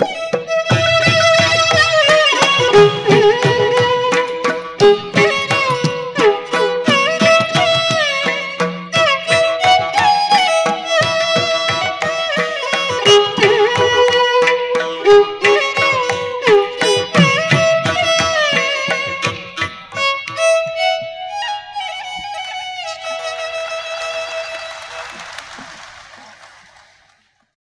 you